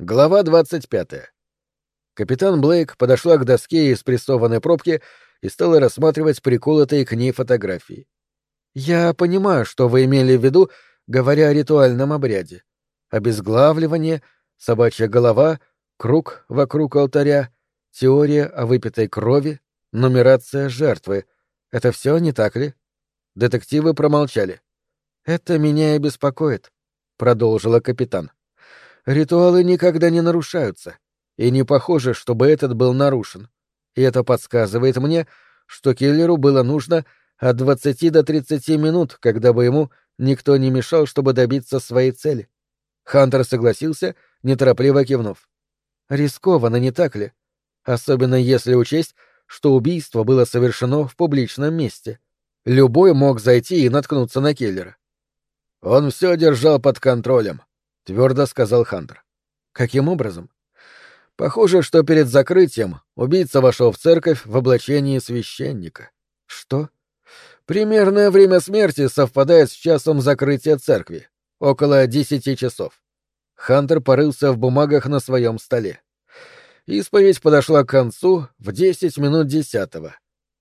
Глава 25. Капитан Блейк подошла к доске из прессованной пробки и стала рассматривать приколотые к ней фотографии. «Я понимаю, что вы имели в виду, говоря о ритуальном обряде. Обезглавливание, собачья голова, круг вокруг алтаря, теория о выпитой крови, нумерация жертвы. Это все не так ли?» Детективы промолчали. «Это меня и беспокоит», — продолжила капитан. Ритуалы никогда не нарушаются, и не похоже, чтобы этот был нарушен. И это подсказывает мне, что киллеру было нужно от 20 до 30 минут, когда бы ему никто не мешал, чтобы добиться своей цели. Хантер согласился, неторопливо кивнув. Рискованно, не так ли? Особенно если учесть, что убийство было совершено в публичном месте. Любой мог зайти и наткнуться на киллера. Он все держал под контролем, — твердо сказал Хантер. «Каким образом?» «Похоже, что перед закрытием убийца вошел в церковь в облачении священника». «Что?» «Примерное время смерти совпадает с часом закрытия церкви. Около десяти часов». Хантер порылся в бумагах на своем столе. Исповедь подошла к концу в десять минут десятого.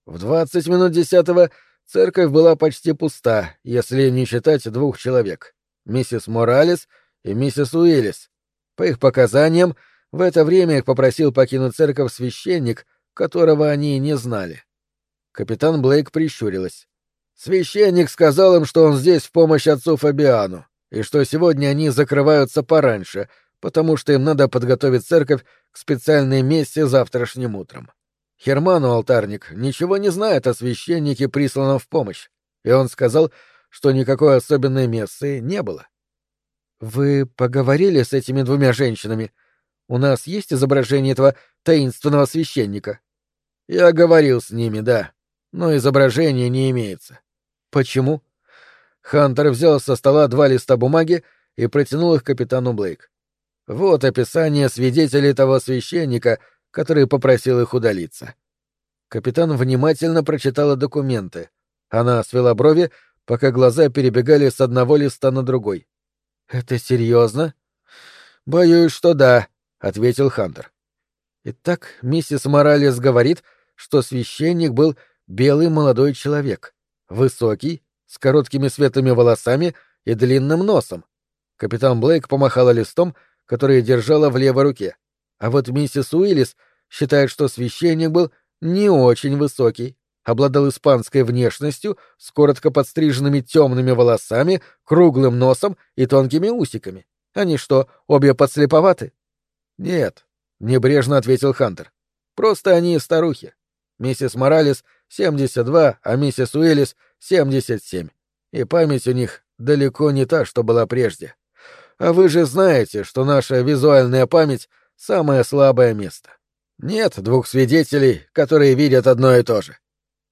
В двадцать минут десятого церковь была почти пуста, если не считать двух человек. Миссис Моралес — и миссис Уиллис. По их показаниям, в это время их попросил покинуть церковь священник, которого они не знали. Капитан Блейк прищурилась. Священник сказал им, что он здесь в помощь отцу Фабиану, и что сегодня они закрываются пораньше, потому что им надо подготовить церковь к специальной мессе завтрашним утром. Херману алтарник ничего не знает о священнике, присланном в помощь, и он сказал, что никакой особенной мессы не было. «Вы поговорили с этими двумя женщинами? У нас есть изображение этого таинственного священника?» «Я говорил с ними, да, но изображения не имеется». «Почему?» Хантер взял со стола два листа бумаги и протянул их капитану Блейк. «Вот описание свидетелей того священника, который попросил их удалиться». Капитан внимательно прочитала документы. Она свела брови, пока глаза перебегали с одного листа на другой. Это серьезно? Боюсь, что да, ответил Хантер. Итак, миссис Моралес говорит, что священник был белый молодой человек, высокий, с короткими светлыми волосами и длинным носом. Капитан Блейк помахала листом, который держала в левой руке. А вот миссис Уиллис считает, что священник был не очень высокий, обладал испанской внешностью с коротко подстриженными темными волосами, круглым носом и тонкими усиками. Они что, обе подслеповаты? Нет, небрежно ответил Хантер. Просто они старухи. Миссис Моралес — 72, а миссис Уиллис — 77. И память у них далеко не та, что была прежде. А вы же знаете, что наша визуальная память — самое слабое место. Нет двух свидетелей, которые видят одно и то же.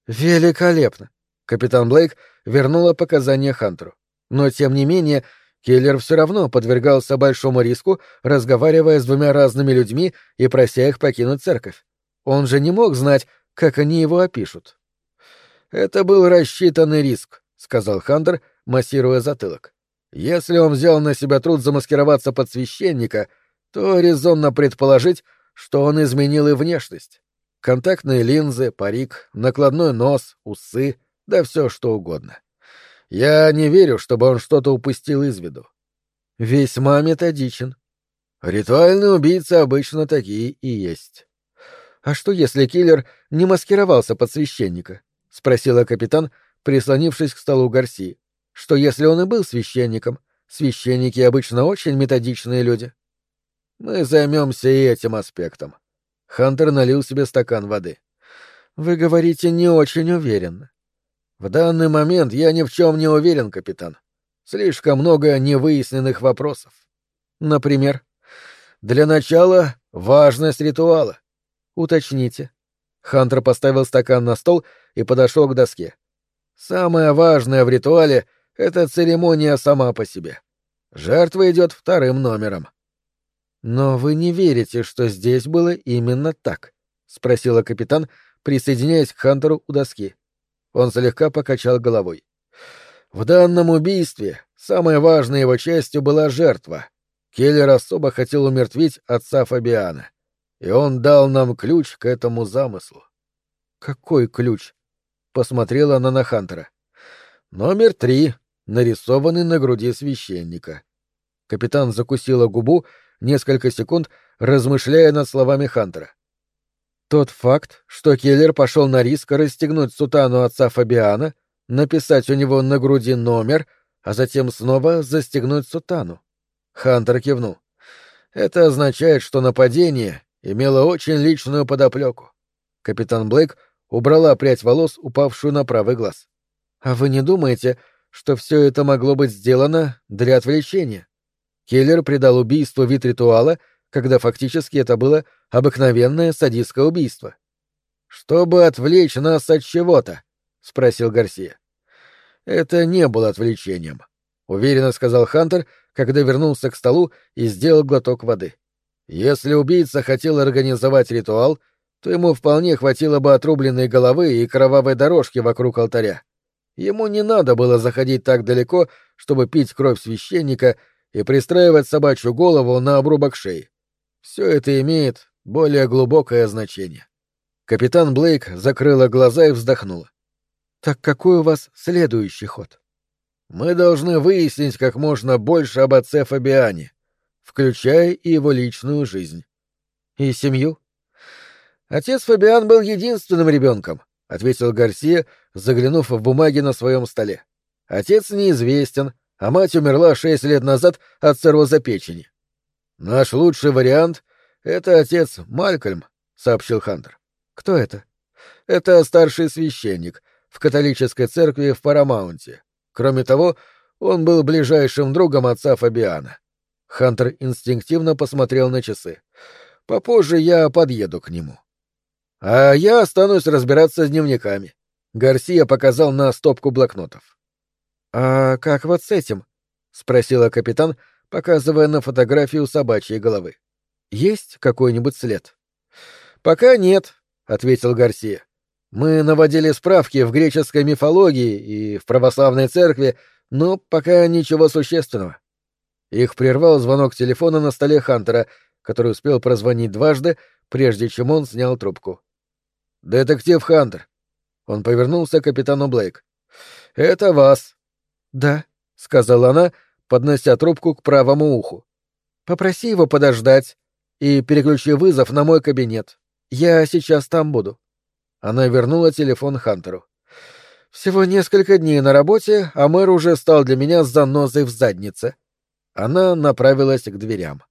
Великолепно. Капитан Блейк вернула показания Хантеру. Но, тем не менее, Киллер все равно подвергался большому риску, разговаривая с двумя разными людьми и прося их покинуть церковь. Он же не мог знать, как они его опишут. «Это был рассчитанный риск», — сказал Хантер, массируя затылок. «Если он взял на себя труд замаскироваться под священника, то резонно предположить, что он изменил и внешность. Контактные линзы, парик, накладной нос, усы, да все что угодно. Я не верю, чтобы он что-то упустил из виду. Весьма методичен. Ритуальные убийцы обычно такие и есть. А что, если киллер не маскировался под священника? — спросила капитан, прислонившись к столу Гарси. — Что, если он и был священником? Священники обычно очень методичные люди. Мы займемся и этим аспектом. Хантер налил себе стакан воды. «Вы говорите не очень уверенно». «В данный момент я ни в чем не уверен, капитан. Слишком много невыясненных вопросов. Например, для начала важность ритуала. Уточните». Хантер поставил стакан на стол и подошел к доске. «Самое важное в ритуале — это церемония сама по себе. Жертва идет вторым номером. «Но вы не верите, что здесь было именно так?» — спросила капитан, присоединяясь к Хантеру у доски. Он слегка покачал головой. «В данном убийстве самой важной его частью была жертва. Келлер особо хотел умертвить отца Фабиана, и он дал нам ключ к этому замыслу. «Какой ключ?» — посмотрела она на Хантера. «Номер три, нарисованный на груди священника». Капитан закусила губу несколько секунд, размышляя над словами Хантера. Тот факт, что Келлер пошел на риск расстегнуть сутану отца Фабиана, написать у него на груди номер, а затем снова застегнуть сутану. Хантер кивнул. Это означает, что нападение имело очень личную подоплеку. Капитан Блейк убрала прядь волос, упавшую на правый глаз. А вы не думаете, что все это могло быть сделано для отвлечения? Келлер придал убийству вид ритуала, когда фактически это было обыкновенное садистское убийство. «Чтобы отвлечь нас от чего-то?» — спросил Гарсия. «Это не было отвлечением», — уверенно сказал Хантер, когда вернулся к столу и сделал глоток воды. «Если убийца хотел организовать ритуал, то ему вполне хватило бы отрубленной головы и кровавой дорожки вокруг алтаря. Ему не надо было заходить так далеко, чтобы пить кровь священника и пристраивать собачью голову на обрубок шеи. Все это имеет более глубокое значение. Капитан Блейк закрыла глаза и вздохнула. «Так какой у вас следующий ход?» «Мы должны выяснить как можно больше об отце Фабиане, включая и его личную жизнь». «И семью?» «Отец Фабиан был единственным ребенком», — ответил Гарсия, заглянув в бумаги на своем столе. «Отец неизвестен, а мать умерла шесть лет назад от цирроза печени. Наш лучший вариант — это отец Малькольм, — сообщил Хантер. Кто это? Это старший священник в католической церкви в Парамаунте. Кроме того, он был ближайшим другом отца Фабиана. Хантер инстинктивно посмотрел на часы. Попозже я подъеду к нему. А я останусь разбираться с дневниками. Гарсия показал на стопку блокнотов. А как вот с этим? спросила капитан, показывая на фотографию собачьей головы. Есть какой-нибудь след? Пока нет, ответил Гарсия. Мы наводили справки в греческой мифологии и в православной церкви, но пока ничего существенного. Их прервал звонок телефона на столе Хантера, который успел прозвонить дважды, прежде чем он снял трубку. «Детектив Хантер». Он повернулся к капитану Блейк. «Это вас». «Да», — сказала она, поднося трубку к правому уху. «Попроси его подождать и переключи вызов на мой кабинет. Я сейчас там буду». Она вернула телефон Хантеру. «Всего несколько дней на работе, а мэр уже стал для меня занозой в заднице». Она направилась к дверям.